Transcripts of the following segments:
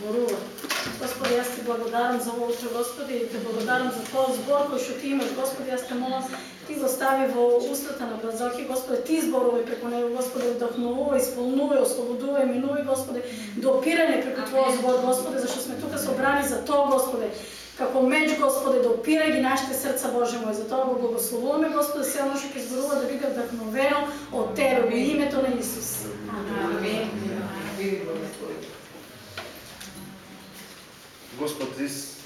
зборува. Господи, јас ти благодарам за утро, Господи, и те благодарам за този збор кој што ти имаш, Господи, јас те молам, ти го стави во устата на Бразоки, Господи, ти зборувај преку него, Господи, вдохнувај, исполнувај, ослободувај, минувај, Господи, допирање преку Твојот збор, Господи, зашто сме тука собрани за тоа, Господи, како меч, Господи, да опира ги нашите срца, Боже мој. За тоа го благословуваме, Господи, се оно што ќе зборува да биде вдъхновено од Тебе во името на Исус. Амин. Господ Ис,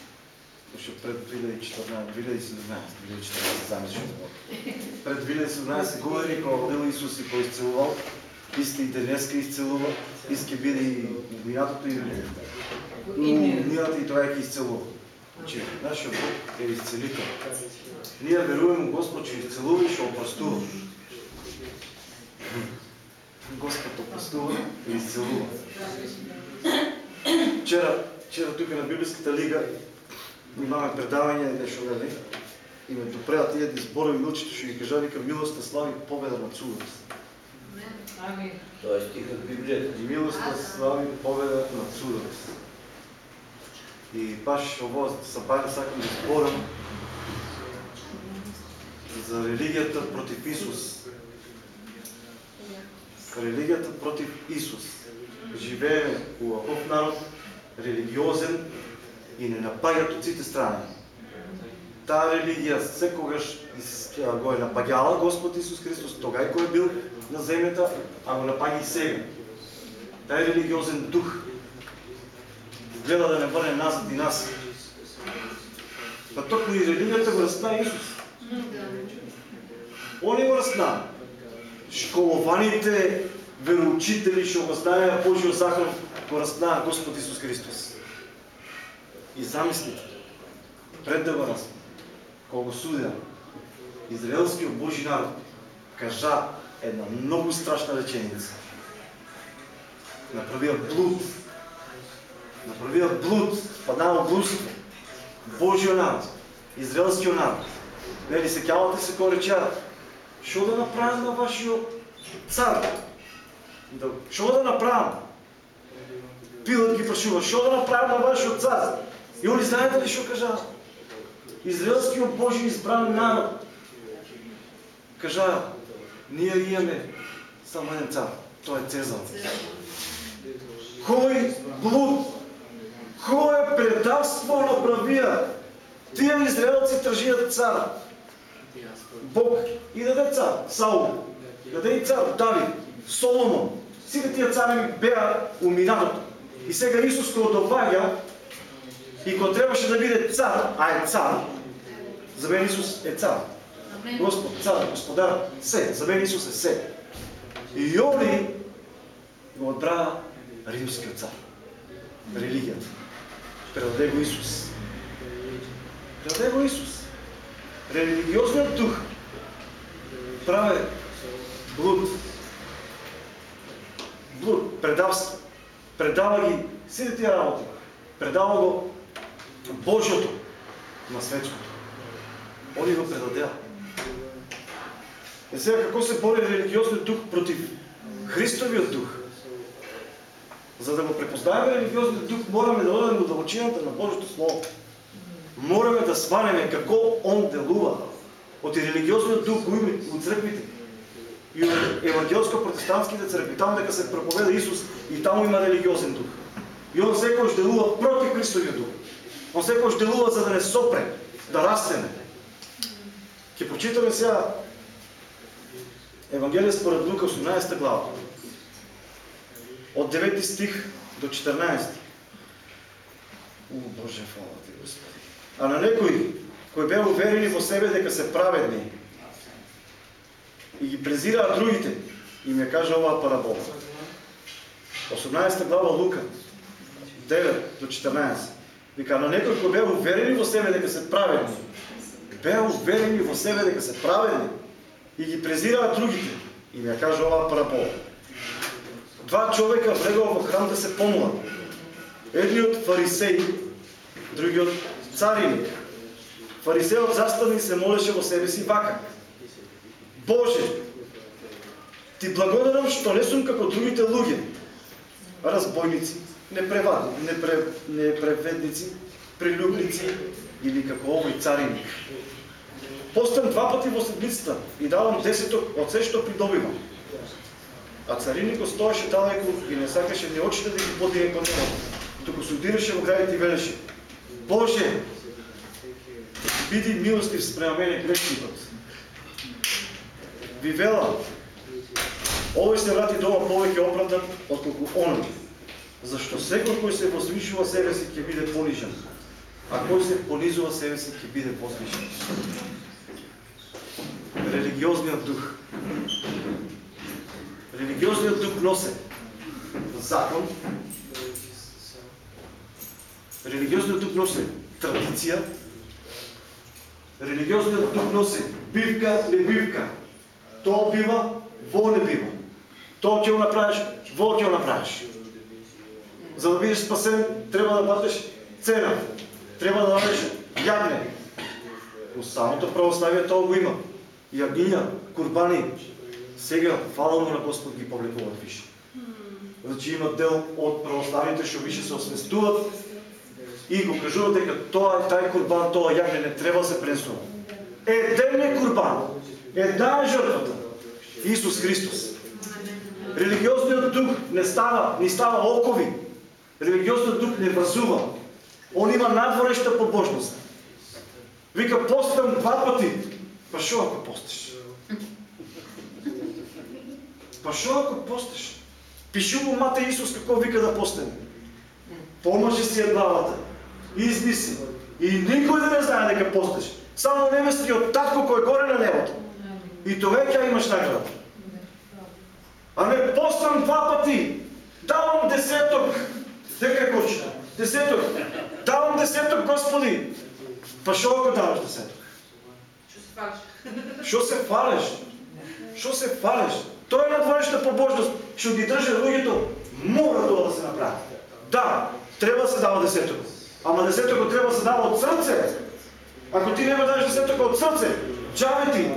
ще пред 2014, 2017, 2014 замислил Пред 2017 говори кога бил Исус и поисцелувал, иска и денеска изцелува, иска биде и минатото и мината и това е изцелува. Че нашия Бог е изцелител. Ние веруваме Господ, че изцелува и ще опростува. Господ опростува и изцелува. Вчера Вчера тук на Библейската лига имаме предаване, нещо нали? И ме допреда тия да избора и научите, ще ги кажа, вика милостта слави победа над судост. Амин. Това е стих от Библията. И милостта слави победа над судост. И баш ово събаря сакам да спорам за религията против Исус. Религията против Исус. Живеем у лъхов народ, религиозен и не напагат от сите страни. Таа религија секогаш го е напагала Господ Исус Христос тогај кој е бил на земјата, а го напаги и сега. Тај религиозен дух гледа да не върне назад и нас. Па токму и религията го разна Исус. Они го разна. Школованите вероучители ще го знаеа Божио захар го разна Господ Исус Христос. И замислите, пред да разна, кога судя, израелскиот Божи народ кажа една много страшна реченица. Направија блуд. Направија блуд, паднал блудство. Божиот народ, израелскиот народ. Нели се кјавате се кој речеа, што да направам на вашиот цар? Што да направам? Пилат ги прашува, што да направим на вашиот цар? И они знаете ли што кажа? Израелскиот Божи избран народ. Кажа, ние имаме само еден цар. Тоа е Цезар. Кој блуд, кое предавство направија? Тие израелци тржијат цар. Бог и даде цар, Саул. Даде и цар, Давид, Соломон. Сите тие цареви беа у минатото. И сега Исус кога доаѓа и кога требаше да биде цар, а е цар, за мен Исус е цар. Господ, цар, господар, се. За мен Исус е се. И они го отбрава римскиот цар. Религијата. Предаде го Исус. Предаде го Исус. Религиозниот дух праве блуд. Блуд, предавство предава ги сите тия работи. Предава го Божиото на светското. Они го предадеа. И сега какво се бори религиозният дух против Христовият дух? За да го препознаеме религиозният дух, мораме да одем до дълбочината на Божието Слово. Мораме да сванеме какво Он делува. От религиозният дух от църквите и евангелско-протестантските църкви, там дека се проповеда Исус и там има религиозен дух. И он секојаш делува против Христовиот дух. Он секојаш делува за да не сопре, да растеме. Ке почитаме сега Евангелие според Лука 18 глава. От 9 стих до 14. О, Боже, фала ти, Господи. А на некои, кои беа уверени во себе дека се праведни, и ги презираат другите, им ја кажа оваа парабола. 18 глава Лука, 9 до 14. Вика, на некои кои беа уверени во себе дека се праведни, беа уверени во себе дека се праведни и ги презираат другите, им ја кажа оваа парабола. Два човека влегува во храм да се помолат. Едниот фарисеј, другиот цариник. Фарисеот застани се молеше во себе си вака. Боже, ти благодарам што не сум како другите луѓе, разбойници, непре, непреведници, прелюбници или како овој цариник. Постам два пъти во седмицата и давам десеток от се што придобивам. А цариникот стоеше далеко и не сакаше ни очите да ги подине кон него. Се удираше во градите и велеше, Боже, биди милостив спрема мене грешникот. Ви вела, овој се врати дома повеќе оправдан отколку оној. Зашто секој кој се возвишува себе си ќе биде понижен, а кој се понизува себе си ќе биде возвишен. Религиозниот дух. Религиозниот дух носи закон, религиозниот дух носи традиција, религиозниот дух носи бивка, не бивка. Тоа бива, во не бива. Тоа ќе го направиш, во ќе го направиш. За да бидеш спасен, треба да платиш цена. Треба да дадеш јагне. У самото православие тоа го има. Јагиња, курбани. Сега, фала му на Господ ги публикуват више. Значи има дел од православните што више се освестуват и го кажуват дека тоа е тај курбан, тоа јагне не треба се пренесува. Еден е курбан, една е жртвата. Исус Христос. Религиозниот дух не става, не става окови. Религиозниот дух не вразува. Он има надворешта побожност. Вика, постам два пъти. Па ако постиш? Па ако постиш? Пиши му мата Исус какво вика да постане. Помажи си е главата. Изни си. И никой да не знае дека постиш. Само невестиот татко кој е горе на небото. И тоа ќе имаш награда. А не постам два пъти. Давам десеток. Дека коча. Десеток. Давам десеток, Господи. Па шо ако даваш десеток? Шо се фалеш? Шо се фалеш? Тоа е надворешна побожност. Што ги држи луѓето, мора тоа да се направи. Да, треба да се дава десеток. Ама десетокот треба да се дава од срце. Ако ти не дадеш десеток од срце, джаве ти.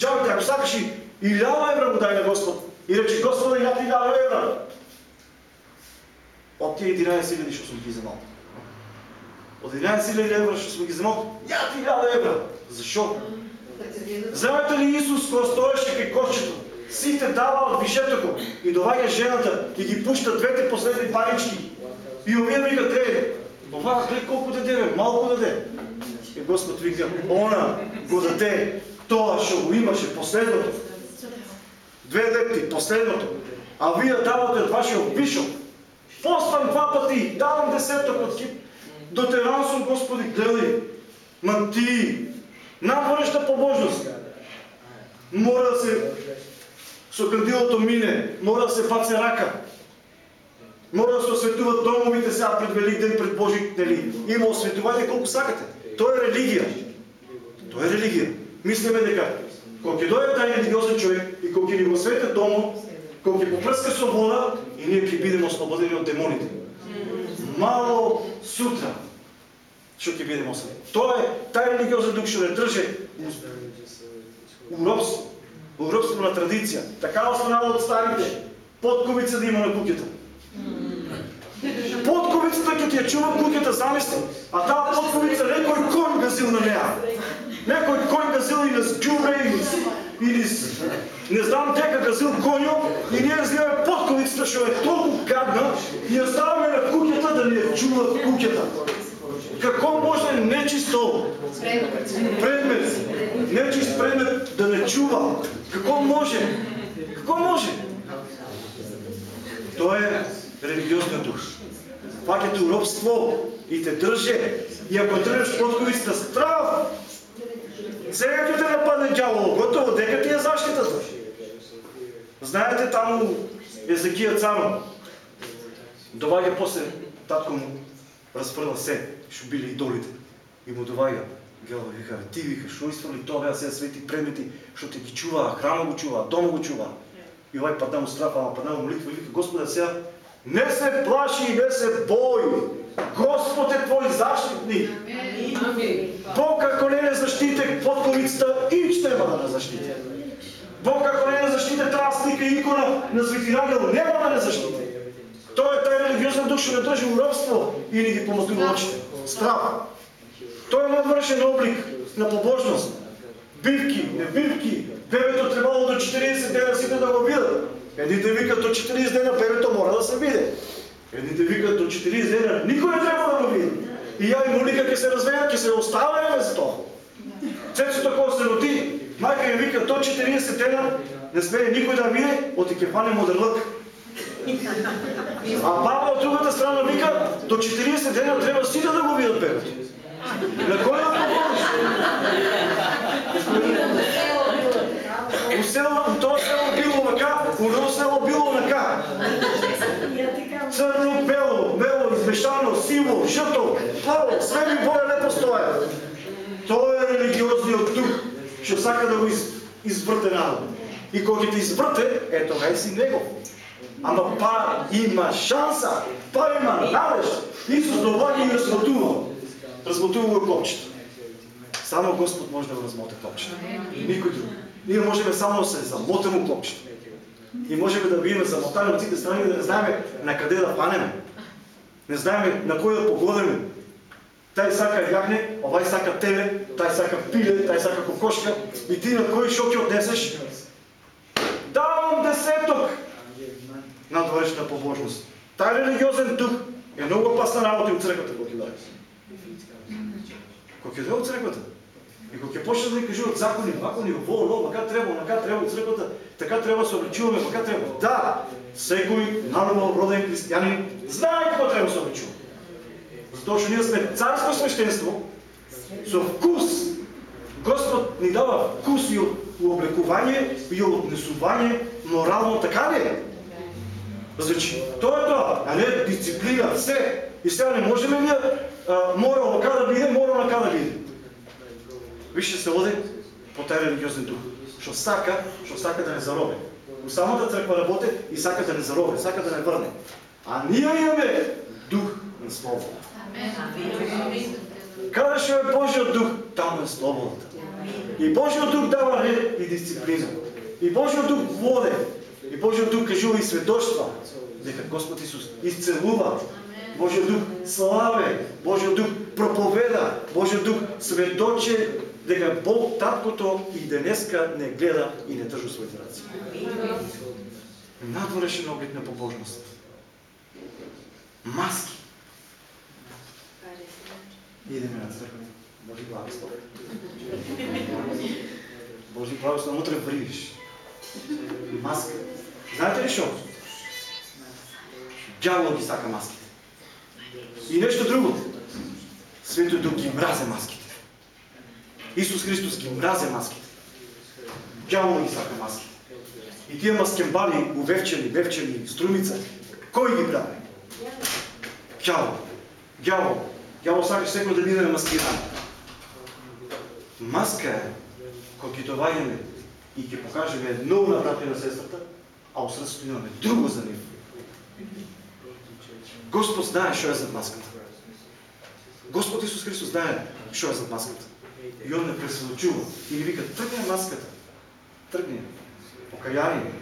Джаве ти, ако сакаш и Илява евра му дай на Господ. И рече, Господи, ја ти илява евра. От тие 11.000 што сум ги земал. Од 11.000 евра што сум ги земал, ја ти илява евра. Зашо? Знаете ли Исус кој стоеше кај кошчето? Сите дава од вишетоко и доваѓа жената и ги пушта двете последни парички. И овие викат, е, ова глед колку даде, бе, малку даде. И Господ вика, она го даде тоа што го имаше последното. Две лепти, последното. А вие давате од вашиот бишоп. Постам два пъти, давам десеток од кип. До теран сум, Господи, гледай. Ма ти, надворешта побожност. Мора да се со кандилото мине, мора да се баце рака. Мора да се осветуват домовите сега пред Велик ден, пред Божи нели. Има осветувате колко сакате. Тоа е религија. Тоа е религија. Мислиме дека кога ќе дојде тај религиозен човек и кога ќе ни го освети домо, кога ќе попрска со вода и ние ќе бидеме ослободени од демоните. Мало сутра што ќе бидеме освободени. Тоа е тај религиозен дух што не држи у робство, у робство на традиција. Така останало од старите подковица да има на куќата. Подковицата ќе ти ја чува куќата, замисли, а таа подковица некој конј газил на неа. Некој конј газил или с ѓубре, или, или с... не знам дека газил конјо, и ние взимаме подковицата, што е толку гадна, и ја ставаме на куќата да ни ја чува куќата. Како може нечисто предмет, нечист предмет да не чува? Како може? Како може? Тоа е религиозниот дух. Фаќате робство и те држе. И ако држеш подковицата страв, сега ќе те нападне дјавол, готово, дека ти е заштитата. Знаете таму Езекија царо, доваѓа после татко му разфрла се, што били идолите. И му доваѓа, Гела вика, ти вика, што изфрли тоа беа сега свети предмети, што те ги чуваа, храма го чуваа, дома го чуваа. И овај падна му ама падна му молитва вика, Господа, сега не се плаши и не се бој. Господ е твој заштитник. Бог ако не не заштите подковицата, ич нема да не заштите. Бог ако не заштите таа слика и икона на Свети Ангел, нема да не заштите. Тоа е тај религиозен дух ще не държи в рабство и не ги помътува очите. Страх. Той е надвършен облик на побожност. Бивки, не бивки. Бебето трябвало до 40 дена сите да го видят. Едните викат до 40 дена бебето мора да се види. Едните викат 40 дена никой не трябва да го види. И я и молика, ке се развеят, ке се оставяме за това. Цецото, когато се роди, майка ми вика, до 40 дена не смее никой да види, от екипане модерлък. А баба от другата страна вика, до 40 дена трябва си да го видят бебето. На кой да помогнеш? У село, то село било нака, у то село било нака. Църно, бело, бело, измешано, сиво, жъто, плаво, sve ми боле не постоя. Той е религиозният дух, ще сака да го из, извърте народ. И когато те извърте, ето е си него. Ама па има шанса, па има надеж. Исус довади и размотува. Размотува го копчето. Само Господ може да го размота копчето. Никой друг. Ние можем само да се замотаме копчето. И можем да видим замотани от ците страни да не знаем на къде да панеме. Не знаем на кой да погодиме. Taj сака ягне, ovaj сака теле, taj сака пиле, taj сака кокошка. И ти на кой шоки отнесеш? Давам десеток! Надвършна побожност. Taj религиозен дух е много опасна работа от църквата, когато даде. Когато даде от църквата. И когато ќе почне да ни кажуват закони, закони, во, ло, мака треба, мака треба от църквата, така трябва да се обличуваме, мака трябва. Да, всекой наново роден християнин знае какво трябва да се обличува. Затоа што ние сме царско свещенство со вкус. Господ ни дава вкус и у облекување и у отнесување морално, така ли е? Значи, то е тоа, а не дисциплина, все. И сега не можем ли а, морал на да биде, морал на да биде. Вижте се води по taj религиозен дух. Што сака, што сака да не зароби. У самата црква работи и сака да не зароби, сака да не върне. А ние имаме дух на Слово. Каде ще е Божият дух? Там е Словото. И Божият дух дава ред и дисциплина. И Божият дух воде. И Божият дух кажува и сведоштва. Дека Господ Исус изцелува. Божият дух славе. Божият дух проповеда. Божият дух сведоче дека Бог таткото и денеска не гледа и не държа своите ръци. Надворешен облик на побожност. Маски. Идеме на църква. Божи благослов. Божи благослов, утре вриш. Маска. Знаете ли що? Дявол ги сака маските. И нещо друго. Свето Дух ги мразе маските. Исус Христос ги мразе маските. Дявол ги сака маските. И тия маскембали, увевчени, вевчени, струмица, кой ги прави? Дявол. Дявол. Дявол сака всеко да биде маскиран. Маска е, кога ги доваѓаме и ќе покажеме едно на брата на сестрата, а у срцето имаме друго за нив. Господ знае що е зад маската. Господ Исус Христос знае що е зад маската. Пресълчува. И ни вика, тръгне маската. Тръгне. Покаяние.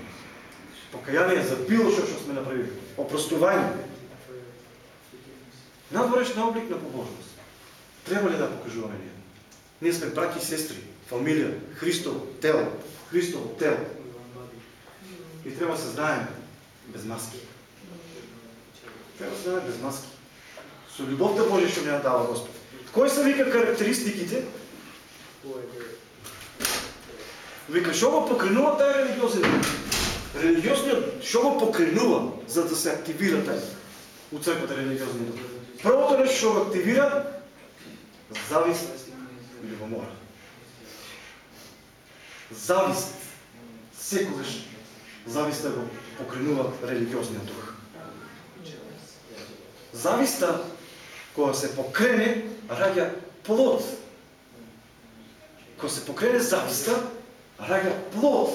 Покаяние за било, що, сме направили. Опростование. Надворешна облик на побожност. Трябва ли да покажуваме ние? Ние сме браки и сестри, фамилия, Христово тело, Христово тело. И трябва да се знаем без маски. Трябва да се знаем без маски. Со любовта Божия ще ни я дава Господ. Кои са вика характеристиките? Вика, що го покренува тая религиозен? Религиозният, що го покренува, за да се активира тая от църквата религиозен дух? Първото нещо, що го активира, завист и любомора. Завист. Секогаш зависта го покренува религиозният дух. Зависта, кога се покрене, раѓа плод. Кога се покрене зависта, раѓа плод.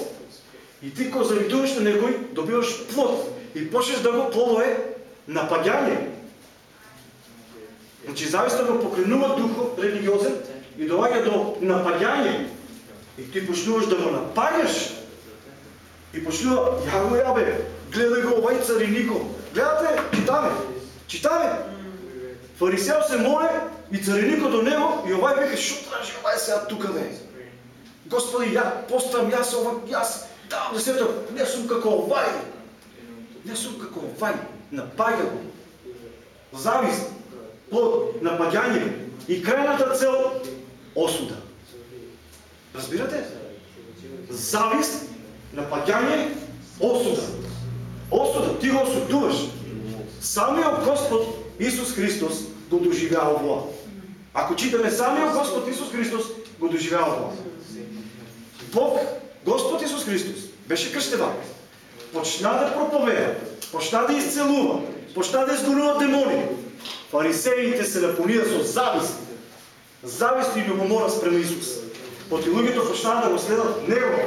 И ти кога завидуваш на некој, добиваш плод. И почнеш да го плодое напаѓање. Значи зависта го покренува духов религиозен и доаѓа до напаѓање. И ти почнуваш да го напаѓаш. И почнува, ја го јабе, гледај го овај цариником. Гледате, читаме. Читаме. Фарисео се моле и цареникът до него и овай вика, що трябваше овай сега тук да е? Господи, я постам, јас ова, јас давам десето, не сум како овај. Не сум како овај. Напаѓа го. Завист, плод, напаѓање и крајната цел осуда. Разбирате? Завист, напаѓање, осуда. Осуда, ти го осудуваш. Самиот Господ Исус Христос го доживява ова. Ако читаме самиот Господ Исус Христос го доживява ова. Бог, Господ Исус Христос, беше кръщеван. Почна да проповеда, почна да изцелува, почна да изгонува демони. Фарисеите се напониха со завист. Завист и любомора спрема Исус. Поти луѓето почнаа да го следат Него.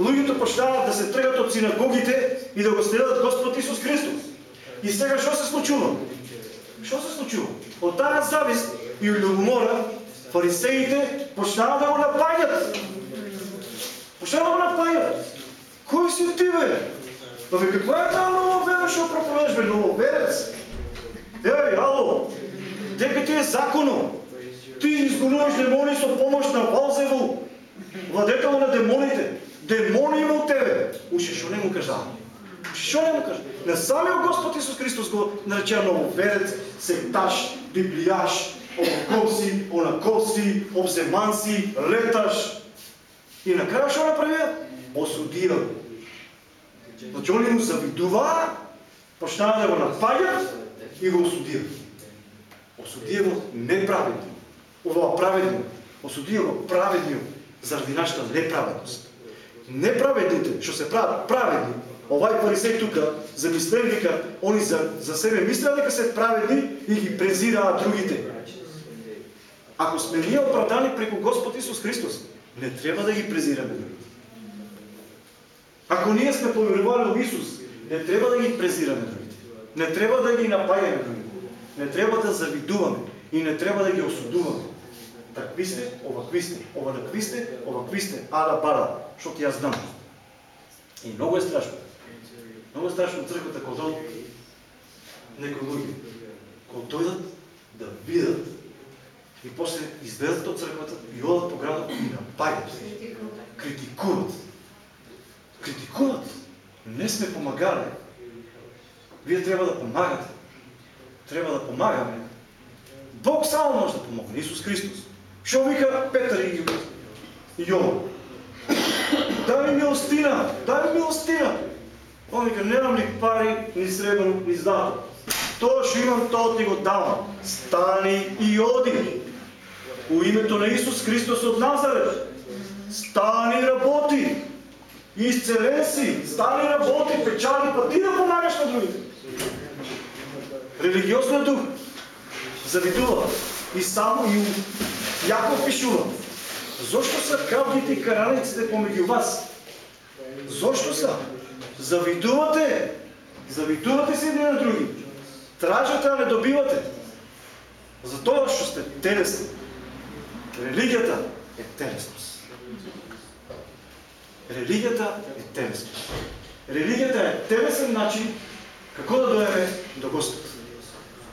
Луѓето почнаа да се тргат од синагогите и да го следат Господ Исус Христос. И сега що се случува? Що се случува? От тази завист и любомора фарисеите почнаа да го напаѓат. Почнаа да го напаѓат. Кој си ти бе? Па бе, каква е тази нова вера, што проповедаш бе, нововерец? Ей, ало, дека ти е законо. Ти изгонуваш демони со помощ на Валзевул, владетел на демоните. Демони има от тебе. Уше, што не му кажа? Що не му кажа? На самия Господ Исус Христос го нарече нововерец, секташ, библияш, обкоси, онакоси, обземанси, леташ. И накрая що направи? Осудил. Значи они му завидува, почнава да го нападят и го осудил. Осудил го неправедно. Ова праведно. Осудил го праведно заради нашата неправедност. Неправедните, що се правят праведни, овај фарисеј тука, замислен вика, они за, за себе мислят дека се праведни и ги презираат другите. Ако сме ние оправдани преко Господ Исус Христос, не трябва да ги презираме другите. Ако ние сме поверували в Исус, не трябва да ги презираме другите. Не трябва да ги напаѓаме другите. Не трябва да завидуваме и не трябва да ги осудуваме. Такви сте, овакви сте, овакви сте, овакви сте, ада бада, защото аз знам. И много е страшно. Много е страшно църквата, когато дойдат луѓе, когато дойдат да видят и после излезат от църквата одат по градът и нападят, критикуват. Критикуват. Не сме помагали. Вие трябва да помагате. Трябва да помагаме. Бог само може да помогне. Исус Христос. Що вика Петър и Йован? Дай ми милостина! Дай ми милостина! Он вика, нямам ни пари, ни сребро, ни злато. То ще имам, то ти го давам. Стани и оди. У името на Исус Христос от Назарет. Стани работи. Изцелен си. Стани работи, печали, па ти да помагаш на другите. Религиозният дух завидува. И само и Яков пишува. Защо са кравдите и караниците помеѓу вас? Защо са? Завидувате. Завидувате се едни на други. Тражате, а не добивате. Затова, що сте телесни. Религията е телесност. Религията е телесност. Религията е телесен начин какво да дойдем до Господ.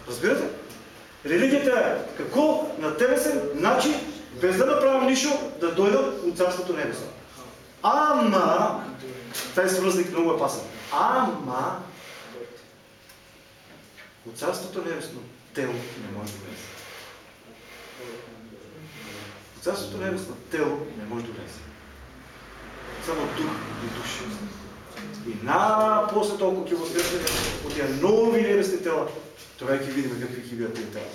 Разбирате? Религията е какво на телесен начин, без да направим нищо, да дойдат от Царството Небесно. Ама, тази свързник много е. Ама, от Царството Небесно тело не може да влезе. От Царството Небесно тело не може да влезе. Само дух и душа. И на после толкова възкресне от тия нови небесни тела, тогава ќе видим какви ќе бидат тия тела.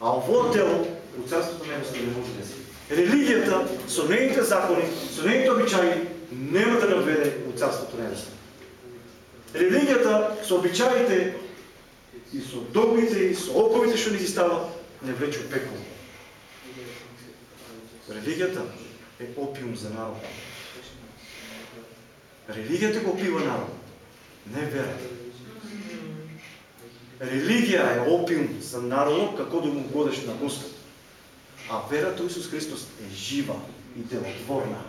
А ово тело от Царството Небесно не може да влезе. Религията со нейните закони, со нейните обичаи нема да наведе от Царството Небесно. Религията со обичаите и со догмите и со оковите што ни ги става, не влече у пекло. Религията е опиум за народа. Религията го пива народ, не верата. Религия е опиум за народа, како да му годеш на Господ. А верата Исус Христос е жива и делотворна.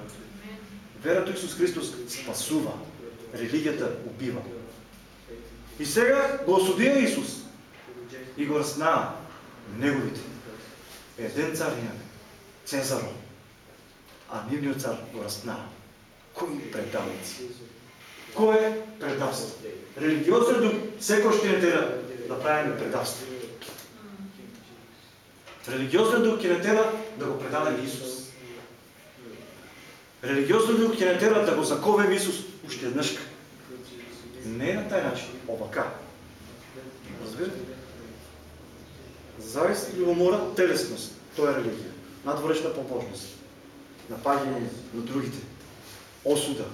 Верата Исус Христос спасува. Религията убива. И сега го осудия Исус. и го разна неговите. Еден цар имаме, Цезаро, а нивниот цар го разна. Кои предавници? Кое предавство? Религиозен дух секој ще не тера да правиме предавство. Религиозен дух ќе не тера да го предадеме Исус. Религиозен дух ќе не тера да го заковем Исус уште еднашка. Не на тај начин, овака. Разбирате? Завист любомора, телесност. Тоа е религија. Надворешна побожност. Напаѓање на другите. Осуда.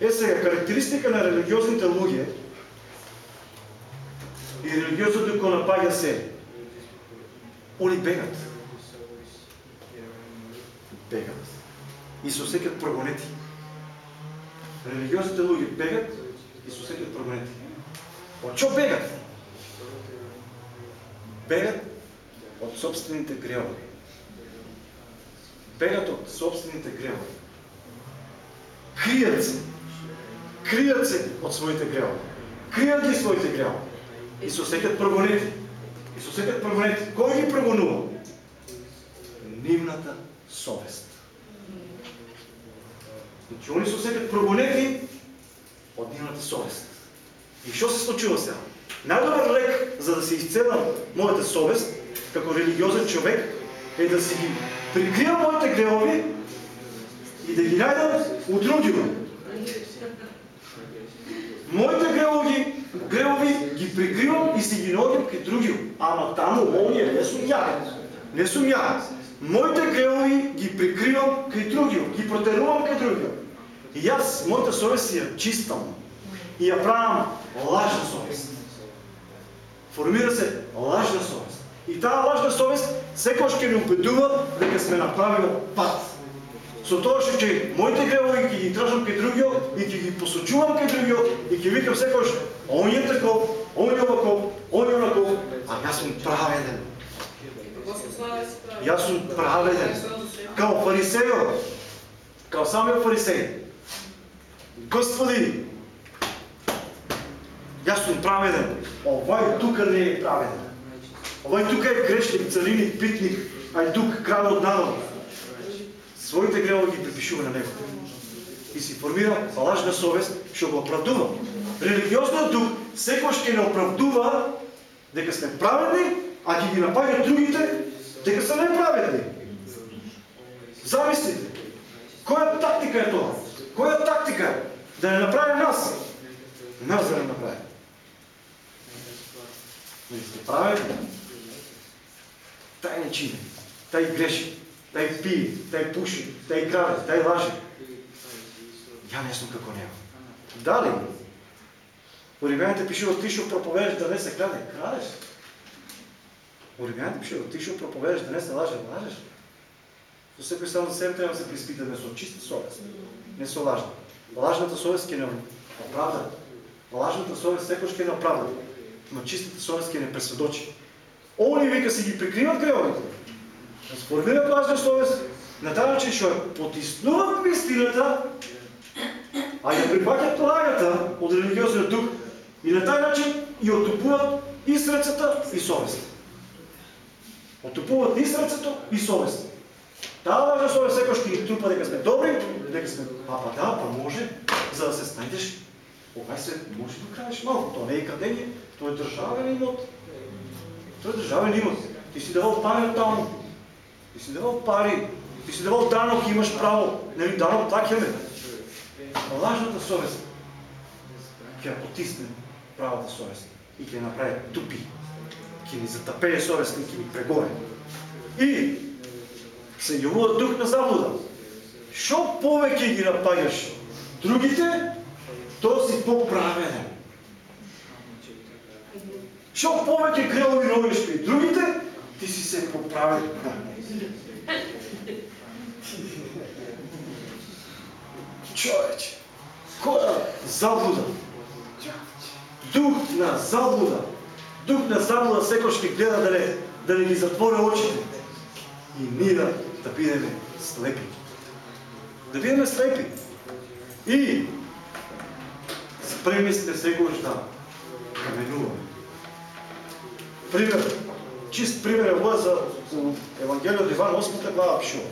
Е сега, карактеристика на религиозните луѓе и религиозното кој напаѓа се. Они бегат. Бегат. И се осекат прогонети. Религиозните луѓе бегат и се осекат прогонети. Од чо бегат? Бегат од собствените гревови. Бегат од собствените гревови. Кријат се. Кријат се од своите гревови. Кријат ги своите гревови. И се осекат прогонети. И се осекат прогонети. Кој ги прогонува? Нивната совест. Значи, они се осекат прогонети од нивната совест. И што се случува сега? Најдобар лек за да се изцелам моята совест, како религиозен човек, е да си ги прикривам моите гревови и да ги најдам у другима. Моите гревови, гревови ги прикривам и си ги наоѓам кај другиот. Ама таму, оние, не сум ја. Не сум ја. Моите гревови ги прикривам кај другиот, ги протерувам кај другиот. И јас, моята совест ја чистам и ја правам лажна совест. Формира се лажна совест. И таа лажна совест секогаш ќе ни убедува дека сме направили пат. Со тоа што ќе моите гревови ќе ги тражам кај другиот и ќе ги посочувам кај другиот и ќе викам секогаш он е таков, он е оваков, он е онаков, а јас сум праведен. Јас сум праведен. Као фарисејот, као самиот фарисеј. Господи, јас сум праведен. Овај тука не е праведен. Овај тука е грешник, цариник, питник, ај тук краде од народ. Своите гревови ги припишува на него. И си формира лажна совест, што го оправдува. Религиозниот дух секој ќе не оправдува дека сме праведни, а ќе ги напаѓа другите дека се неправедни. Замислите. Која тактика е тоа? Која тактика е? Да не направи нас. Нас да не направи. Нали сте праведни? Тај не чини, тај греши, тај пие, тај пуши, тај краде, тај лаже. Ја не сум како него. Дали? У Римјаните пишува ти што проповедаш да не се краде, крадеш. У Римјаните пишува ти што проповедаш да не се лаже, лажеш. Со секој само за себе треба да се приспитаме со чиста совест, не со лажна. Лажната совест ќе не оправда. Лажната совест секој ќе не оправда. Но чистата совест ќе не пресведочи. Они вика си ги прикриват гревовите. Сформират лажна совест на тај начин ја потиснуват вистината, а ја прифаќат лагата од религиозниот дух и на тај начин ја отупуват и срцето и совест. Отупуват и срцето и совест. Таа лажна совест секој ќе ги трупа дека сме добри, дека сме па па да, па може, за да се снајдеш овај свет може да крадеш малку. Тоа не е крадење, тоа е државен имот. Тоа е државен имот. Ти си давал пари таму. Ти си давал пари. Ти си давал данок и имаш право. Нели данок плаќаме. Лажната совест ќе потисне правата совест и ќе направи тупи. Ќе ни затапее совест и ќе ни прегоре. И се јавува дух на заблуда. Што повеќе ги напаѓаш другите, тоа си поправеден. Што повеќе гревови наоѓаш при другите, ти си се поправеден. Човече, која заблуда? Дух на заблуда. Дух на заблуда секој ќе гледа да не, да не ни затвори очите. И ние да, бидеме слепи. Да бидеме слепи. И спремни сте секојаш да каменуваме. Пример, чист пример е за Евангелие от Иван 8 глава пишува.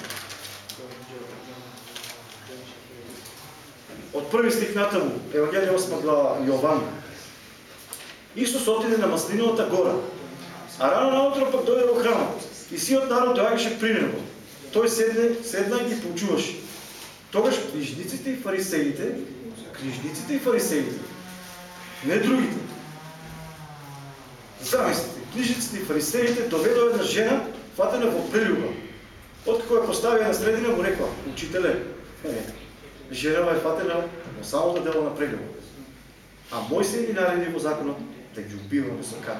От първи стих натаму, Евангелие 8 глава Йован. Исус отиде на Маслиновата гора, а рано наутро пък дойде в храма. И си от народ доягаше при него. Той седне, седна и ги почуваше. Тогаш книжниците и фарисеите, книжниците и фарисеите, не другите. Замислите, книжниците и фарисеите доведо една жена, хватена в прилюба. От какво е поставя на средина, му рекла, учителе, е, жена е хватена, но само да дела на прилюба. А мой се ни нареди во законът да ги убива на така.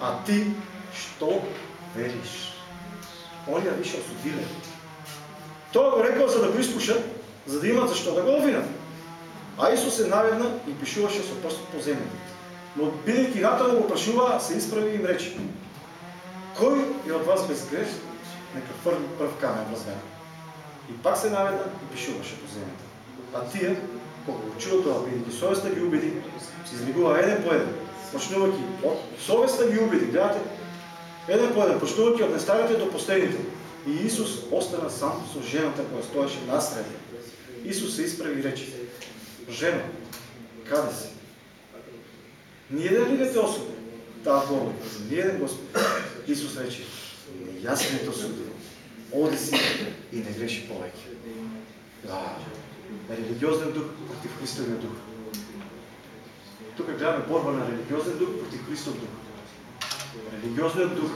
А ти, що вериш? Оня више осудилен. Той го рекал, за да го изкушат, за да имат защо да го обвинат. А Исус се наведна и пишуваше с пръст по земята. Но бидейки да го прашува, се изправи и им рече. Кой е от вас без грех? Нека хвърли пръв камен в размер. И пак се наведна и пишуваше по земята. А тия, колко чува това, бидейки съвестта ги убеди, се измигува един по един, почнувайки от съвестта ги убеди. Гледате, един по един, почнувайки от нестарите до последните. И Исус остана сам с жената, която стоеше насред. Исус се изправи и рече, жена, каде си? Ние да ли те осуди? Та Бога, ние да Господ. Исус рече, не аз не те осудил. Оди си и не греши повече. религиозен дух против Христовия дух. Тук гледаме борба на религиозен дух против Христов дух. Религиозният дух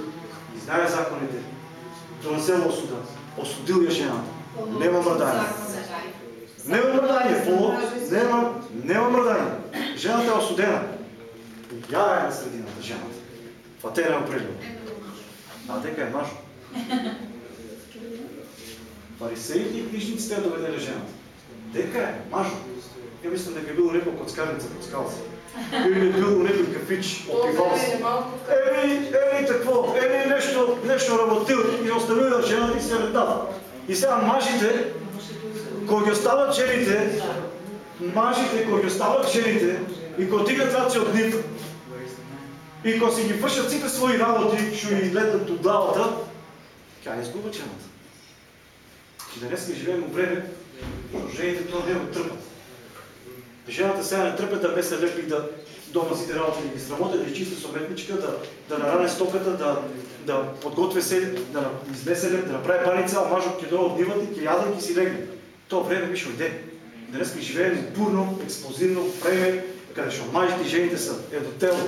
знае законите, донесел осуда, осудил я жената. Нема мърдание. Нема мърдание, поло, нема, нема мърдание. Жената е осудена. Я е на средината жената. Фатена е определено. А дека е мажо. Фарисеите и книжниците я доведели жената. Дека е мажо. Я мислям дека е бил някой коцкарница, коцкал се. Или е бил някой кафич, опивал се. Еми, еми какво, еми нещо, нещо работил и оставил на жената и се редава. И сега мажите, кои ги остават жените, мажите, кои ги остават жените, и кои дигат раци от нив, и кои си ги вършат всички свои работи, ще и летат от главата, тя не изгубва жената. И днес не живеем време, жените това не търпат. Жената сега не тръпе да бе лепи да дома си работи, да ги срамота, да изчисти съветничка, да, да наране стоката, да, да подготвя се, да изнесе леп, да направи баница, а мажът ки дойде от нивата, ки и ки си легне. То време ще дойде. Днес ми живеем бурно, експлозивно време, къде ще мажите и жените са е до тело.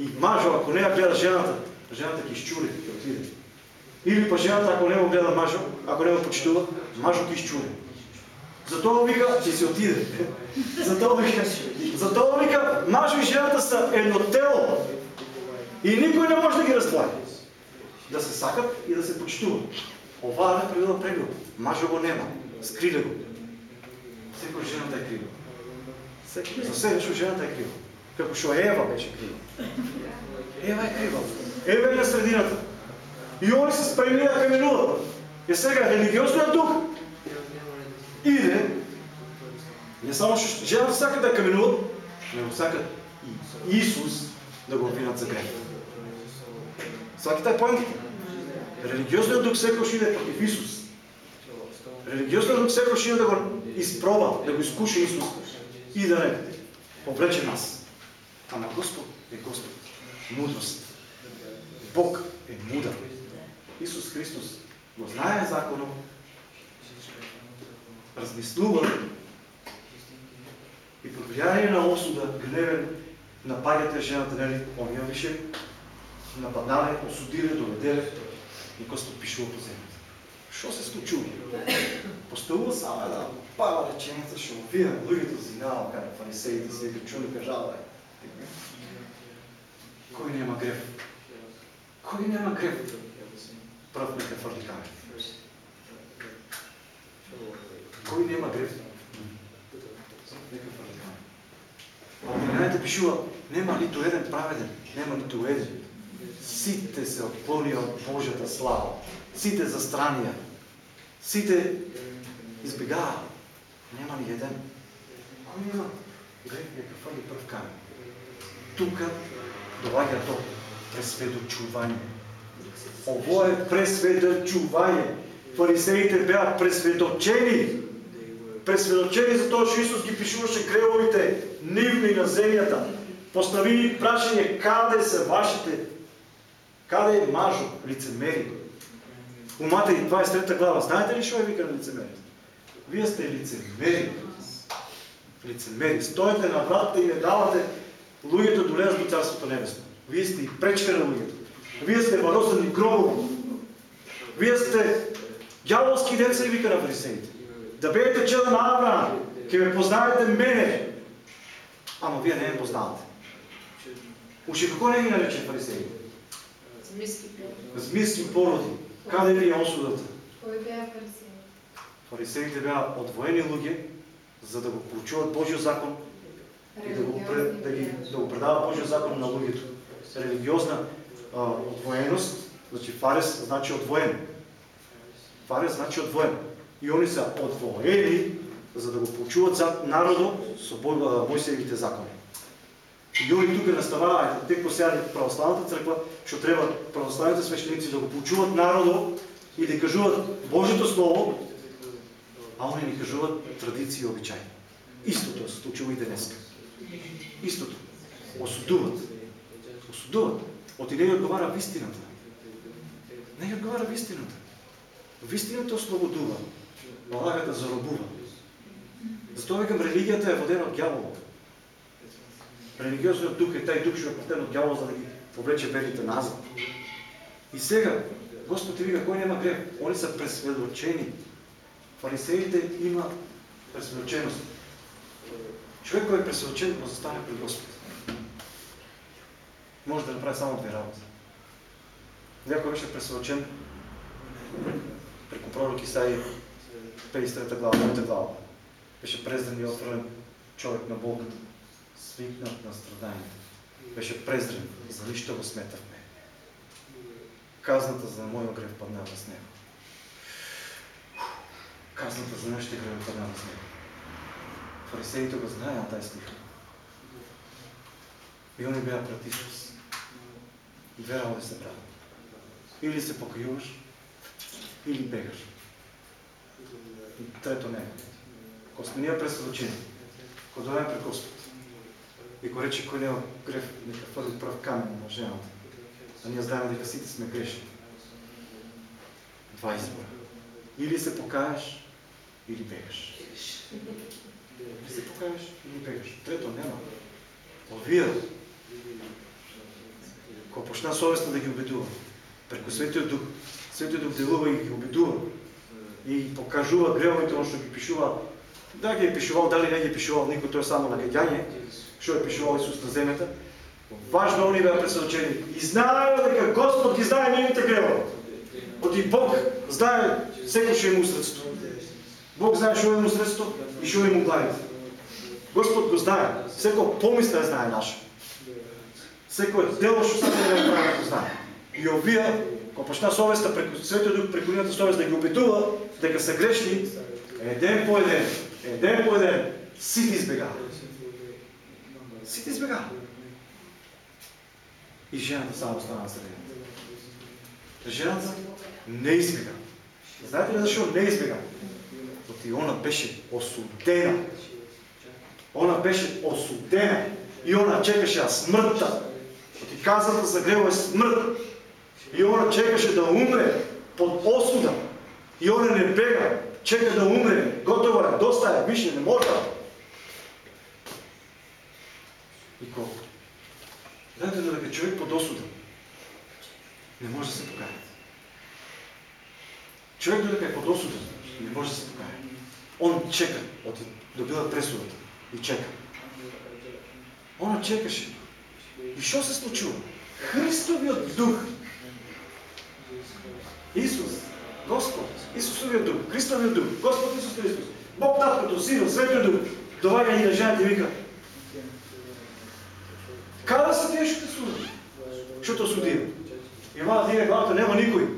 И мажо, ако не я гледа жената, жената ги изчури и отиде. Или па жената, ако не го гледа мажо, ако не го почитува, мажо ги изчури. Затова вика, че си отиде. Затова вика, затова вика, мажо и жената са едно тело. И никой не може да ги раздвои. Да се сакат и да се почитуват. Това не правила прегил. Мажо го нема. Скрили го. Всеко жената е крива. За шо жената е крива. Како шо Ева беше крива. Ева е крива. Ева е на средината. И они се спремили да каменуват. И сега религиозният дух иде, не само ще жената всяка да каменуват, но всяка и Исус да го обвинат за грех. Сваките е поинтите. Религиозният дух всеки ще иде против Исус. Религиозният дух всеки ще иде да го изпробва, да го изкуша Исус и да не повлече нас. Ама Господ е Господ. Мудрост. Бог е мудър. Исус Христос го знае законом, размислува и под влияние на осуда, гневен, нападате жената, нали, ония више, нападале, осудиле, доведеле и Господ пишува по земята. Що се случило? Поставува само една пара реченица, ще увидим другите зинава, как фарисеите си чули, кажава, кой няма грев? Кой няма грев? Пръв нека твърди кой няма грев? Нека твърди Обвинението пишува, нема нито един праведен, нема нито един. Сите се отклони от Божията слава. Сите застрания. Сите избегава. Нема ни един. Кой няма? Грех нека фърли пръв камен. Тук долагя то. пресведочување. Ово е пресведочување. Фарисеите беа пресведочени. Пресведочени за тоа што Исус ги пишуваше гревовите нивни на земјата. Постави прашање каде се вашите Каде е мажо, лицемери? У Матеј 23 глава, знаете ли што е вика на лицемери? Вие сте лицемери. Лицемери. Стоите на вратата и не давате луѓето да влезат до Царството Небесно. Вие сте и пречка на луѓето. Вие сте варосани гробови. Вие сте дяволски деца и вика на фарисеите. Да бидете чела на Авраам, ќе ме познаете мене. Ама вие не ме познавате. Уши како не ги нарече фарисеите? Змиски породи. Каде ви е осудата? Кој беа фарисеи? Фарисеите беа одвоени луѓе за да го проучуват Божиот закон и да го, да, ги, да го предават Божиот закон на луѓето. Религиозна а, одвоеност, значи фарес значи одвоен. Фарес значи одвоен. И они са одвоени за да го почуват за народо со Мојсеевите закони. И они тука наставаат, тек посеали православната црква, што треба православните свещеници да го почуват народо и да кажуват Божито Слово, а они ни кажуват традиции и обичаи. Истото се случило и денеска. Истото. Осудуват. Осудуват. Оти не отговара вистината. Не отговара вистината. Вистината ослободува. Малагата заробува. Затова викам, религията е водена от дявола. Религиозният дух е тай дух, ще е платен от дявола, за да ги повлече верите назад. И сега, Господ ти вика, кой няма грех? Они са пресведочени. Фарисеите има пресведоченост. Човек, който е пресведочен, може да стане пред Господ. Може да направи само две работи. Някой беше пресведочен преко пророк Исаия 53 глава, 9 глава. Беше презрен и отвърнен човек на Бога свикнат на страданието. Беше презрен, за нищо го сметахме. Казната за моя грех паднава с него. Казната за нашите грехи паднава с него. Фарисеите го знаят тази стих. И они бяха Исус. Две работи се правят. Или се покриваш, или бегаш. И трето не. Ако сме ние пресведочени, ако дойдем при Господ, и го рече, кой няма грев, нека хвърли прав камен на жената. А ние знаем дека сите сме грешни. Два избора. Или се покаеш, или бегаш. Или се покаеш, или бегаш. Трето няма. Овие, ако почна съвестно да ги обидува, преко Светиот Дух, Светиот Дух делува и ги обидува, и покажува гревовите, но што ги пишува, да ги е пишувал, дали не ги е пишувал, никой той е само на гедяње, што е пишувал Исус на земята, важно они беа пресведочени. И знаеме дека Господ ги знае нивните гревови. Оти Бог знае секој што е му средство. Бог знае што е му средство и што е му главите. Господ го знае. Секој помисла знае наше. Секој дело што го прави го знае. И овие, кога почна совеста Светиот Дух преку нивната совест да ги обидува дека се грешни, еден по еден, еден по еден, сите избегаат. Сите избегаат. И жената само остана на средината. Жената не избега. Знаете ли защо не избега? Защото она беше осудена. Она беше осудена. И она чекаше смъртта. Ти казата за грево е смърт. И она чекаше да умре под осуда. И она не бега. Чека да умре. Готова е. Доста е. Виж, не може. И колко? Знаете да дека човек под осуда не може да се покае. Човек додека е под осуда не може да се покае. Он чека, от добива пресудата и чека. Она чекаше. И що се случило? Христовият дух. Исус, Господ, Исусовият дух, Христовият дух, Господ Исус Христос, Бог Таткото, Сина, Светият дух, довага и на жената и вика, Каде са тия ще суди? Защото судира. Има да дига главата, няма никой.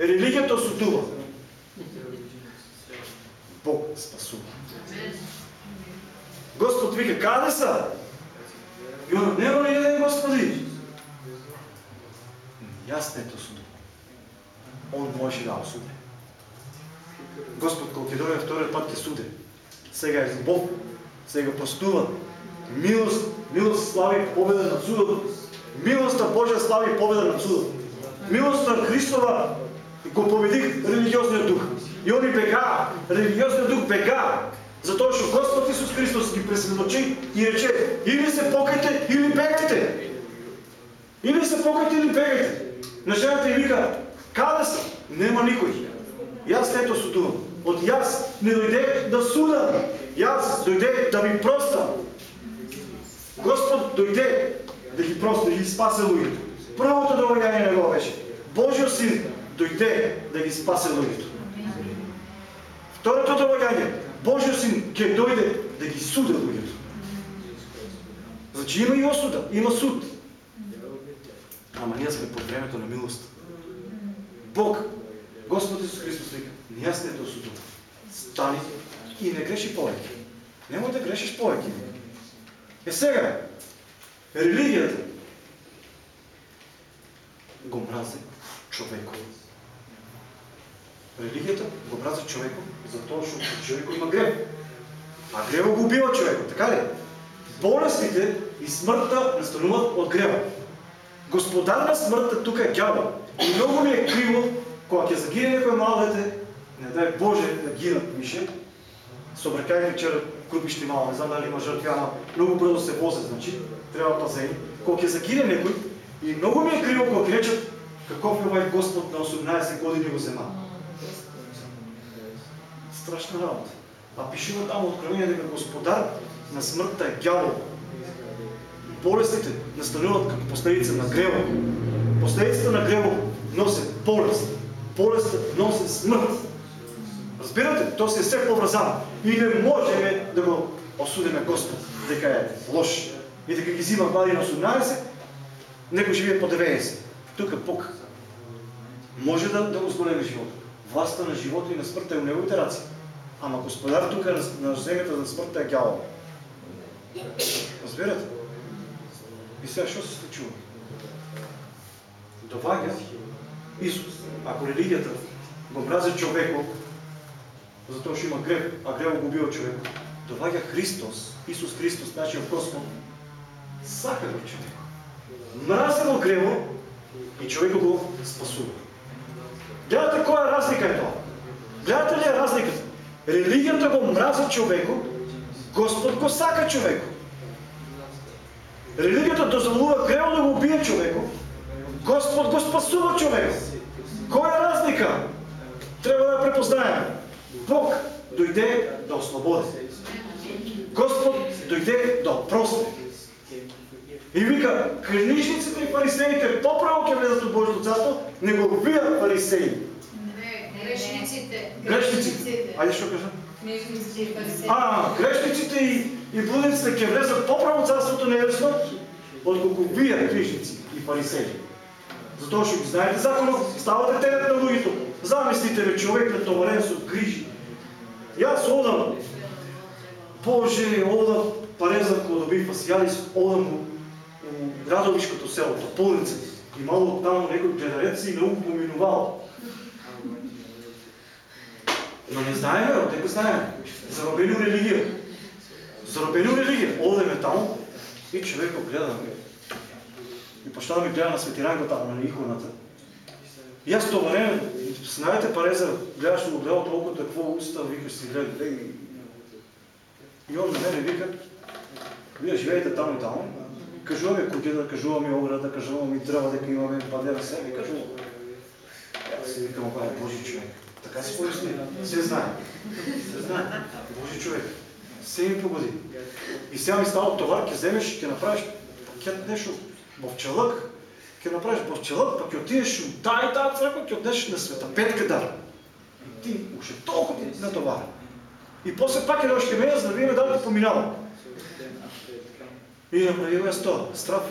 Религията осудува. Бог спасува. Господ вика, каде са? И он, няма ли един Господи? Јас не то судам. Он може да осуди. Господ кога ќе дојде вториот пат ќе суди. Сега е Бог, сега постува. Милост, милост слави победа над судот. Милоста Божја слави победа над судот. Милоста Христова го победи религиозниот дух. И они бега, религиозниот дух бега, затоа што Господ Исус Христос ги пресведочи и рече, или се покајте, или бегајте. Или се покајте, или бегајте. На жената и вика, каде са? Нема никој. Јас ето судувам. Од јас не дојде да судам. Јас дојде да ви простам. Господ дојде да ги прости, да ги спасе луѓето. Првото доаѓање него беше. Божиот син дојде да ги спасе луѓето. Второто доаѓање, Божиот син ќе дојде да ги суди луѓето. Значи има и осуда, има суд. Ама ние сме под времето на милост. Бог, Господ Исус Христос вика, ние сте до суду. Стани и не греши повеќе. Нема да грешиш повеќе. Е сега, религијата го мрази човекот. Религијата го мрази човекот затоа што човекот има грев. А гревот го убива човекот, така ли? Болестите и смртта настануваат од грева. Господар на смртта тука е ѓавол. И много ми е криво, кога ќе загине некој мало дете, не дай Боже да гинат више, собрекајме вчера крупишти мало, не знам дали има жртви, ама много брзо се возят, значи треба пазени. Кога ќе загине некој, и много ми е криво кога речат каков е овај Господ на 18 години го зема. Страшна работа. А пишува там откровение дека Господар на смртта е ѓавол. Болестите настануват како последица на гревот. Последицата на гревот носи болест. Болестът носи смърт. Разбирате? То се е все поврзано. И не можем да го осудиме Господ, дека е лош. И дека ги взима вади на 18, него живее по 90. Тук Бог може да, да го сголеми живота. Властта на живота и на смъртта е у неговите ръци. Ама господар тук на, на земята на смъртта е гяло. Разбирате? И сега що се случва? Довага Исус. Ако религията го мрази човеко, затоа што има грех, а грехот го убива човек, довага Христос, Исус Христос, нашиот Господ, сака го човек. Мрази го грехот и човекот го спасува. Гледате која е разлика е тоа? Гледате ли е разликата? Религијата го мрази човеко, Господ го сака човеко. Религијата дозволува грехот да го убие човеко, Господ го спасува човек. Која е разлика? Треба да препознаеме. Бог дојде да ослободи. Господ дојде да опрости. И вика, книжниците и фарисеите поправо ќе влезат во Божјото царство, него вие фарисеи. Грешниците. Грешниците. Ајде што кажа? И. А, грешниците и, и блудниците ќе влезат поправо царството небесно, отколку вие книжници и фарисеи. Затоа што ги знаете законот, ставате терет на луѓето. Замислите ве човек натоварен со грижи. Јас одам, Боже, одам, парезам кога добив фасијалис, одам у, у градовишкото село, Тополница. И мало таму некој гледарец и ме упоминувал. Но не знаеме, дека знаеме. Заробени у религија. Заробени у религија. Одеме таму и човекот гледа на мене. И почна да ми гледа на светиранго таму на иконата. И аз това време, знаете пареза, гледаш го гледал толкова какво уста, викаш си гледа, гледа. И он на мене вика, вие живеете там и там, кажуваме куки да кажуваме ограда, кажуваме дрва, дека имаме падера себе, кажуваме. Аз си викам, това е Божи човек. Така си поясни. Се знае. Се знае. Божи човек. Се им погоди. И сега ми става товар, ќе вземеш, ќе направиш пакет нещо бовчалък, ќе направиш бовчалък, пък отидеш у тая и тая църква, ќе отнеш на света петка дар. И ти уште толкова ти натовара. И после пак е още мене, за да видим дали поминава. И направиме с това. Страх.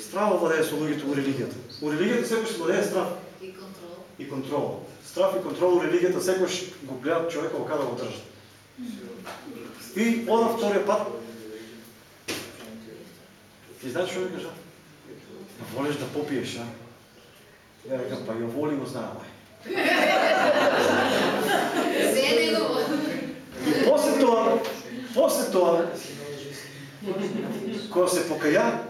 Страх владее со луѓето у религијата. У религијата секој владее страх И контрол. и контрол. Страх и контрол у религијата секој го гледат човека кога да го држат. И ода втория пат. И знаеш што ми кажа? Волиш да попиеш, а? Ја рекам, па ја воли го е негово. И после тоа, после тоа, кога се покаја,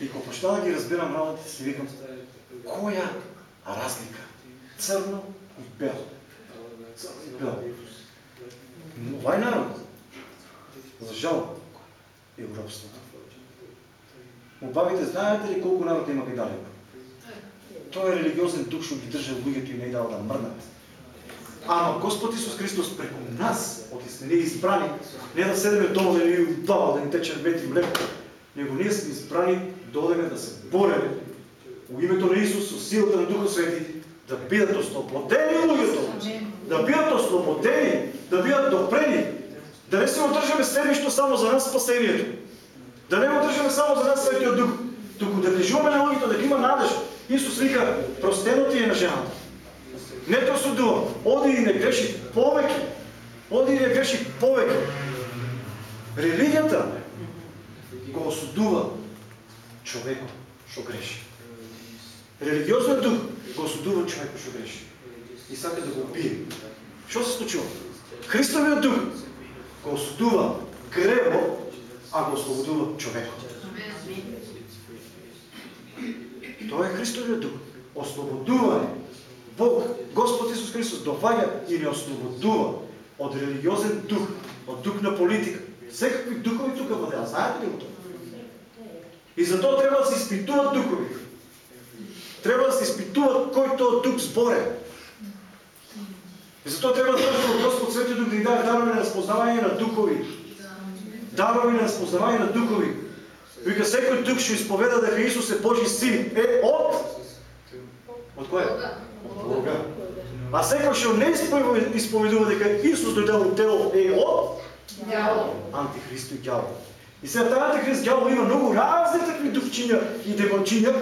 и кога почна да ги разбирам работите, си викам, која разлика? Црно и бело. Црно и бело. Но овај народ, за жал, е робството. Убавите, знаете ли колку народ има кај далеко? Тој е религиозен дух што ги држа луѓето и не дава да мрднат. Ама Господ Исус Христос преку нас, сме ние избрани, не да седеме дома да ни удава, да ни тече ветри млеко, него ние сме избрани додеме да се бореме у името на Исус со силата на Духа Свети, да бидат ослободени луѓето, да бидат ослободени, да бидат допрени, да не се одржаме себишто само за нас спасението, да не одржаме само за нас Светиот Дух, туку да кажуваме на луѓето да има надеж. Исус вика, простено ти е на жената. Не те осудувам. Оди и не греши повеќе. Оди и не греши повеќе. Религијата го осудува човекот што греши. Религиозниот дух го осудува човекот што греши. И сака да го убие. Што се случува? Христовиот дух го осудува грево, а го ослободува човекот. Тоа е Христовиот дух. Ослободуване. Бог, Господ Исус Христос доаѓа и не ослободува од религиозен дух, од дух на политика. Секакви духови тука во дела, знаете ли го тоа? И затоа треба да се испитуваат духови. Треба да се испитуваат кој тоа дух зборе. И треба да кажем од Господ Свети Дух да ни даде дарови на разпознавање на духови. Дарови на разпознавање на духови. Вика секој дух што исповеда дека Исус е Божи син е од од кој? Од Бога. А секој што не исповедува дека Исус дојдел во тело е од Антихрист и ѓавол. И сега таа антихрист ѓавол има многу разни такви духчиња и демончиња,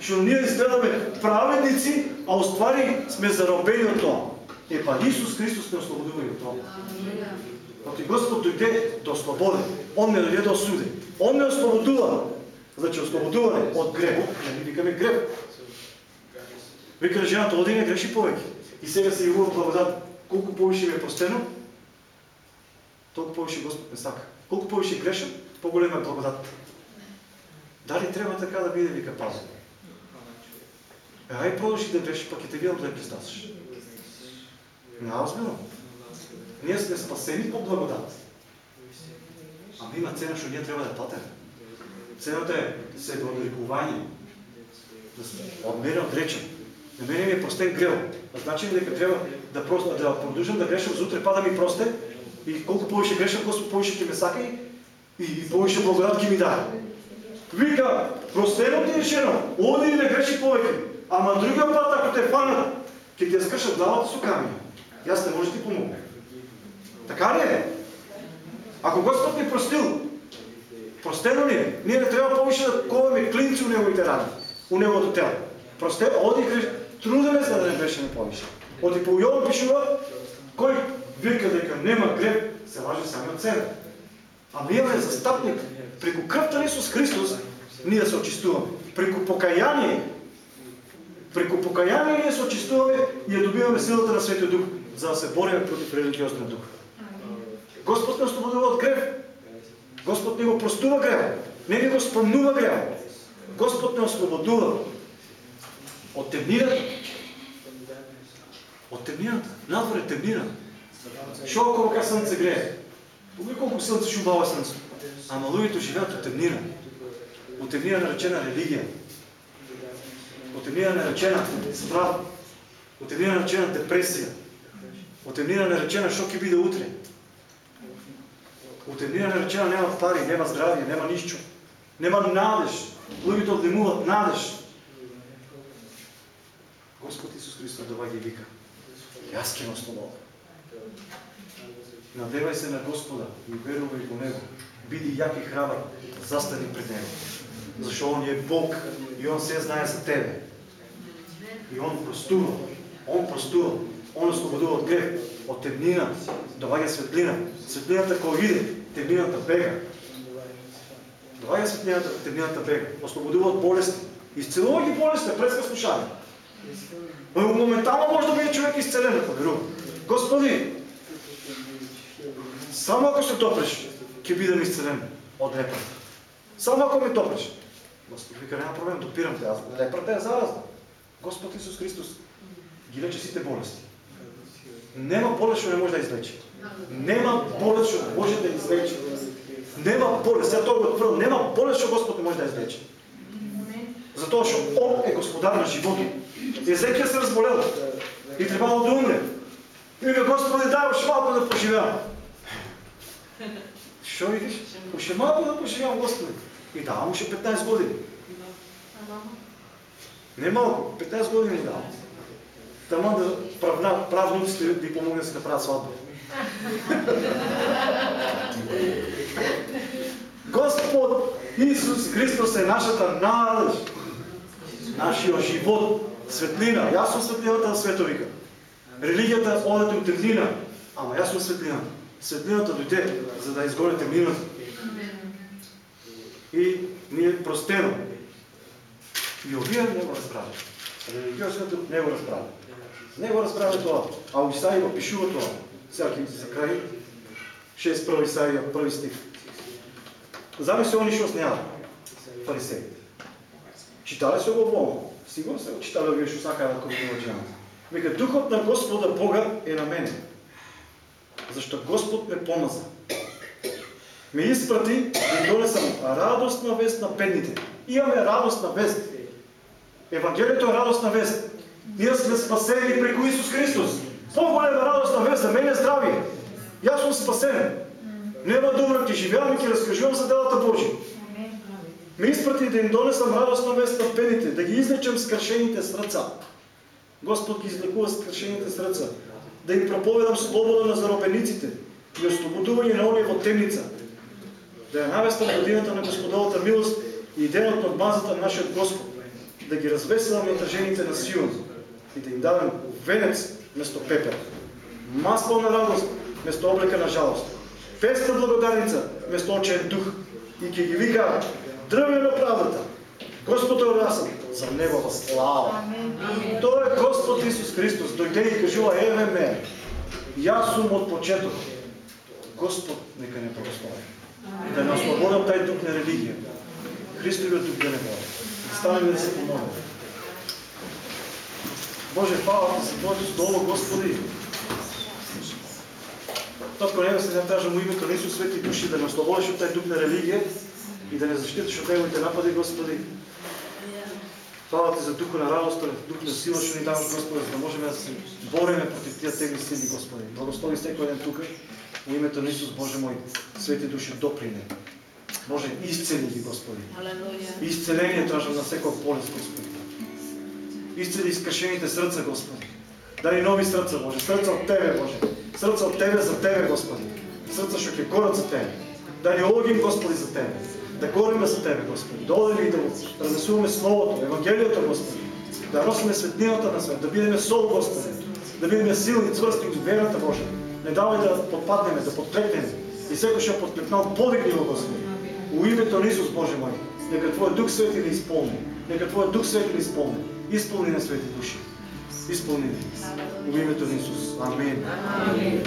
што ние изгледаме праведници, а уствари сме заробени од тоа. Е па Исус Христос не ослободува и тоа. Оти Господ дојде да ослободи. Он не дојде да осуди. Он не ослободува. Значи ослободуване од грев, не викаме грев. Вика жената, оди не греши повеќе. И сега се јавува благодат. Колку повише ми е простено, толку повише Господ не сака. Колку повише грешам, поголема е благодат. Дали треба така да биде, вика пази. Е, ај продолжи да грешиш, пак ќе те да ги стасаш. Наозбилно. Ние сме спасени по благодат. Ама има цена што ние треба да платиме. Цената е себеодрекување. Да се мене одречам. На мене ми е простен грел. А значи ли дека треба да просто да продолжам да грешам, за утре пада ми просте и колку повише грешам, Господ повише ќе ме сака и, и, и повише благодат ќе ми даде. Вика, простено ти е решено, оди и не греши повеќе. Ама другиот пат ако те фанат, ќе ти ја скршат главата со камења. Јас не може да ти помогна. Така ли е? Ако Господ ни простил, простено ни е. Ние не треба повише да коваме клинци у неговите рани, у неговото тело. Простено, оди греш, трудеме се да не грешиме повише. Оди по Јован пишува, кој вика дека нема греб, се лаже самиот себе. А ние имаме застапник. Преку крвта на Исус Христос ние се очистуваме. Преку покаяние, преку покаяние ние се очистуваме и ја добиваме силата на Светиот Дух, за да се бориме против религиозниот дух. Господ не ослободува од грев. Господ не го простува грев. Не ни го спомнува грев. Господ не ослободува од темнината. Од темнината. Надвор е темнина. Шо околу кога слънце грее? Погледай колко слънце ще убава слънцето. Ама луѓето живеат од темнина. Од темнина наречена религија. Од темнина наречена страв. Од темнина наречена депресија. Од темнина наречена шо ќе биде утре. Од темнина наречена нема пари, нема здравје, нема нишчо. Нема надеж. Луѓето одемуваат надеж. Господ Исус Христос доаѓа и вика. Јас ќе ослободам. Надевај се на Господа и верувај во Него. Биди як и храбар, застани пред Него. Зашо Он е Бог и Он се знае за тебе. И Он простува. Он простува. Он ослободува од грех, од темнина, доваѓа светлина. Светлината која иде, темнината бега. Доваѓа светлината, темнината бега. Ослободува од болести, Изцелува ги болестите, през слушане. Моментално може да бъде човек изцелен, да поверува. Господи, само ако се допреш, ќе бидем изцелен от лепрата. Само ако ми допреш. Господ вика, няма проблем, допирам те. Аз лепрата е заразна. Господ Исус Христос ги лече сите болести. Нема болест, што не може да излечи. Нема болест, што може да излечи. Нема болест, сега тоа го отврл, нема болест, што Господ не може да излечи. Затоа што Он е господар на животот. Езекия се разболел и требало да умре. И вика, Господи, дай още малко да поживеам. Що викаш? Още малко да поживеам, Господи. И давам още 15 години. Не малко, 15 години ми давам. Таман да правна, правнуците ви помогне да се направят сватба. Господ Исус Христос е нашата надеж, нашия живот, светлина. Аз съм светлината на света, вика. Религията оде от темнина, ама аз съм светлина. Светлината дойде, за да изгони темнината. И ни е простено. И овие не го разбрали. Религиозните не го разбрали. Не го разбрали това. А Исаия го пишува това. Всяки за край. 6 први Исаия, първи стих. Замисли они што сняда. Фарисеите. Читали се го во Сигурно се го читали вие што сакаат да комуничаат. Вика, Духот на Господа Бога е на мене. Защо Господ ме помаза. Ме изпрати да донесам радостна вест на бедните. Имаме радостна вест. Евангелието е радостна вест. Ние сме спасени преко Исус Христос. По-голема радостна вест за мен е здравие. И аз съм спасен. Нема да умрам, ти живявам и ти разкажувам за делата Божи. Ме изпрати да им донесам радостна вест на бедните, да ги излечем с кръшените сърца. Господ ги излекува с кръшените сърца. Да им проповедам свобода на заробениците и освободуване на ония во темница. Да я навестам годината на Господовата милост и денът на отмазата на нашия Господ. Да ги развеселам на тъжените на Сион и да им дадем венец вместо пепел. Масло на радост вместо облека на жалост. Песна благодарница вместо очен дух. И ќе ги вика дръве на правдата. Господ е орасен за Негова слава. Той е Господ Исус Христос. Дойде и кажува, еве ме, јас сум от почеток. Господ нека не благослови. Да не ослободам taj дух на религия. Христовият дух да не бъде. Станем да се помолим. Боже, хвала ти за Твоето Слово, Господи. Татко Небе се натражам му името на Исус Свети Души, да не ослободиш от тази дух на религия и да не защитиш от неговите напади, Господи. Хвала ти за духа на радост, дух на сила, ще ни даваш, Господи, за да можем да се бориме против тия теми сили, Господи. Благослови всеки един тук, в името на Исус, Боже мой, свети души, доприне. Боже, изцели ги, Господи. Изцеление тражам на всяка болест, Господи. Изцели изкашените сърца, Господи. Дай нови сърца, Боже. Сърца от Тебе, Боже. Сърца от Тебе за Тебе, Господи. Сърца ще горят за Тебе. Да ни огим, Господи, за Тебе. Да гориме за Тебе, Господи. Да одем и да разнесуваме Словото, Евангелието, Господи. Да носиме светлината на свет, да бидеме сол, Господи. Да бидеме силни, цвърсти от верата Божия. Не давай да подпаднеме, да подкрепнеме. И всеки ще подкрепнал, подигни го, Господи. У името на Исус, Боже мой, нека Твоя Дух Свети ни изпълни. Нека Твоя Дух Свети ни изпълни. Изпълни на свети души. Изпълни ни. У името на Исус. Амин. Амин.